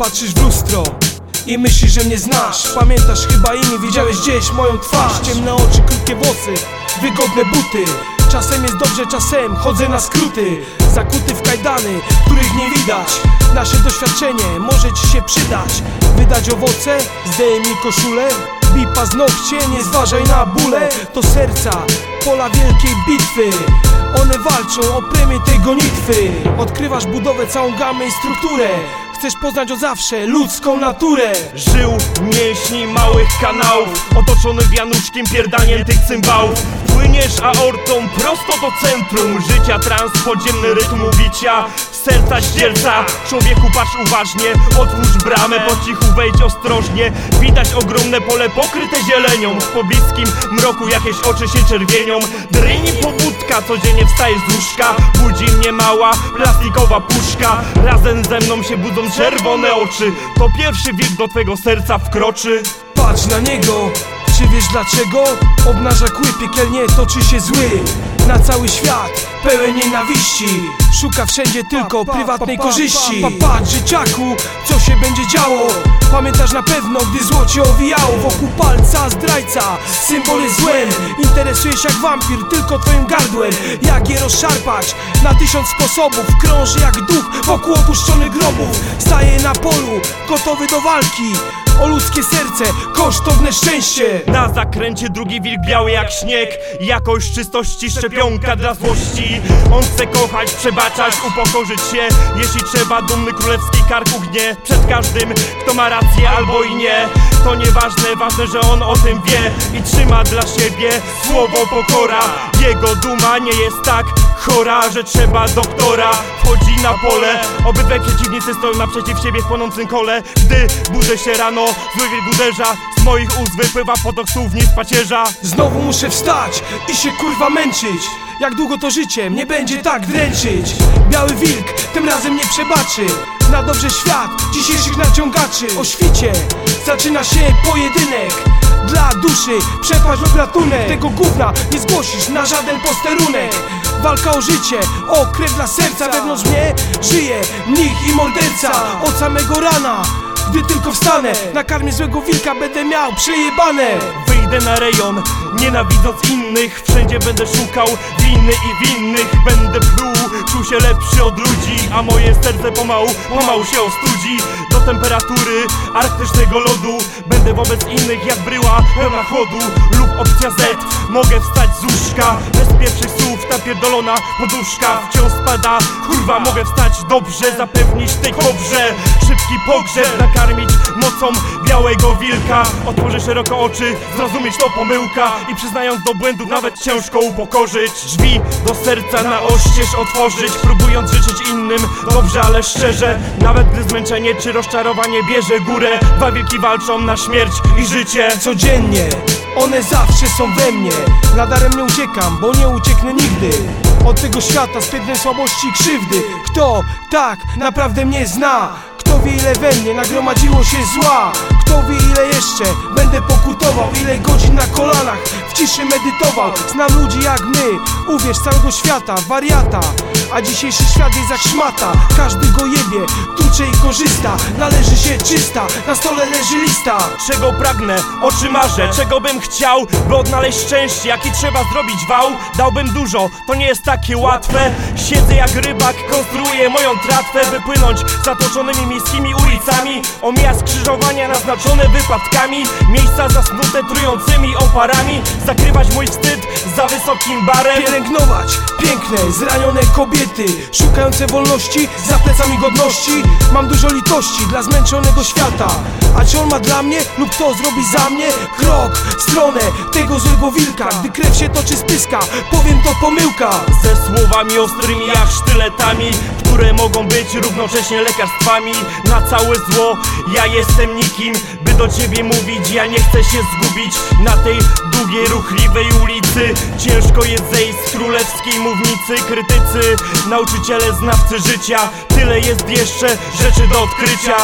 Patrzysz w lustro i myślisz, że mnie znasz. Pamiętasz chyba i nie widziałeś gdzieś moją twarz. Ciemne oczy, krótkie włosy, wygodne buty. Czasem jest dobrze, czasem chodzę na skróty. Zakuty w kajdany, których nie widać. Nasze doświadczenie może ci się przydać. Wydać owoce, zdejmij koszulę. Bij paznokcie, nie zważaj na bóle. To serca, pola wielkiej bitwy. One walczą o premię tej gonitwy. Odkrywasz budowę, całą gamę i strukturę Chcesz poznać od zawsze ludzką naturę. Żył mięśni małych kanałów Otoczony wianuszkiem pierdaniem tych cymbałów. Płyniesz aortą prosto do centrum Życia trans, podziemny rytm bicia Serca ździelca, człowieku patrz uważnie Otwórz bramę, po cichu wejdź ostrożnie. Widać ogromne pole pokryte zielenią W pobliskim mroku jakieś oczy się czerwienią. Dryni pobudka, codziennie wstajesz z łóżka Budzi mnie mała plastikowa puszka Razem ze mną się budzą czerwone oczy. To pierwszy wiek do twego serca wkroczy. Patrz na niego, czy wiesz dlaczego? Obnaża kły, piekielnie toczy się zły Na cały świat, pełen nienawiści. Szuka wszędzie tylko prywatnej korzyści. Patrz dzieciaku, co się będzie działo? Pamiętasz na pewno, gdy zło cię owijało? Wokół palca zdrajca, symbol jest złem. Interesuje się jak wampir, tylko twoim gardłem. Jak je rozszarpać, na tysiąc sposobów. Krąży jak duch wokół opuszczonych grobów. Staje na polu, gotowy do walki. O ludzkie serce, kosztowne szczęście. Na zakręcie drugi wilk biały jak śnieg. Jakość czystości, szczepionka dla złości. On chce kochać, przebaczać, upokorzyć się. Jeśli trzeba, dumny królewski kark ugnie Przed każdym, kto ma rację albo i nie To nieważne, ważne, że on o tym wie I trzyma dla siebie słowo pokora. Jego duma nie jest tak chora, że trzeba doktora. Wchodzi na pole, obydwaj przeciwnicy stoją naprzeciw siebie w płonącym kole. Gdy budzę się rano, zły wilk uderza Z moich ust wypływa potok słów nie z pacierza. Znowu muszę wstać i się kurwa męczyć. Jak długo to życie mnie będzie tak dręczyć? Biały wilk tym razem nie przebaczy. Zna dobrze świat dzisiejszych naciągaczy. O świcie zaczyna się pojedynek Dla duszy. Przepaść lub ratunek. Tego gówna nie zgłosisz na żaden posterunek. Walka o życie, o krew dla serca. Wewnątrz mnie żyje mnich i morderca. Od samego rana gdy tylko wstanę Na karmie złego wilka będę miał przejebane Wyjdę na rejon, nienawidząc innych. Wszędzie będę szukał winy i winnych. Będę pluł, czuł się lepszy od ludzi A moje serce pomału, pomału się ostudzi. Do temperatury arktycznego lodu Będę wobec innych jak bryła pełna chłodu Lub opcja Z, mogę wstać z łóżka Bez pierwszych słów ta pierdolona poduszka Wciąż spada, kurwa mogę wstać dobrze Zapewnić tej kobrze szybki pogrzeb Nakarmić mocą białego wilka. Otworzę szeroko oczy, zrozumieć to pomyłka. I przyznając do błędów nawet ciężko upokorzyć. Drzwi do serca na oścież otworzyć Próbując życzyć innym. Dobrze, ale szczerze Nawet gdy zmęczenie czy rozczarowanie bierze górę Dwa wilki walczą na śmierć i życie. Codziennie one zawsze są we mnie. Nadarem nie uciekam, bo nie ucieknę nigdy. Od tego świata z piętnem słabości i krzywdy. Kto tak naprawdę mnie zna wie ile we mnie nagromadziło się zła? Kto wie ile jeszcze będę pokutował Ile godzin na kolanach w ciszy medytował. Znam ludzi jak my, uwierz całego świata, wariata. A dzisiejszy świat jest jak szmata Każdy go jebie, tucze i korzysta. Należy się czysta, na stole leży lista. Czego pragnę, o czym marzę, czego bym chciał By odnaleźć szczęście, jaki trzeba zrobić wał. Dałbym dużo, to nie jest takie łatwe. Siedzę jak rybak, konstruuję moją tratwę Wypłynąć zatoczonymi miejskimi ulicami. Omija skrzyżowania naznaczone wypadkami Miejsca zasnute trującymi oparami Zakrywać mój wstyd za wysokim barem. Pielęgnować piękne, zranione kobiety Szukające wolności za plecami godności. Mam dużo litości dla zmęczonego świata A czy on ma dla mnie lub kto zrobi za mnie? Krok w stronę tego złego wilka. Gdy krew się toczy z pyska, powiem to pomyłka. Ze słowami ostrymi jak sztyletami Które mogą być równocześnie lekarstwami. Na całe zło Ja jestem nikim, by do ciebie mówić. Ja nie chcę się zgubić na tej długiej, ruchliwej ulicy. Ciężko jest zejść z królewskiej mównicy. Krytycy, nauczyciele, znawcy życia. Tyle jest jeszcze rzeczy do odkrycia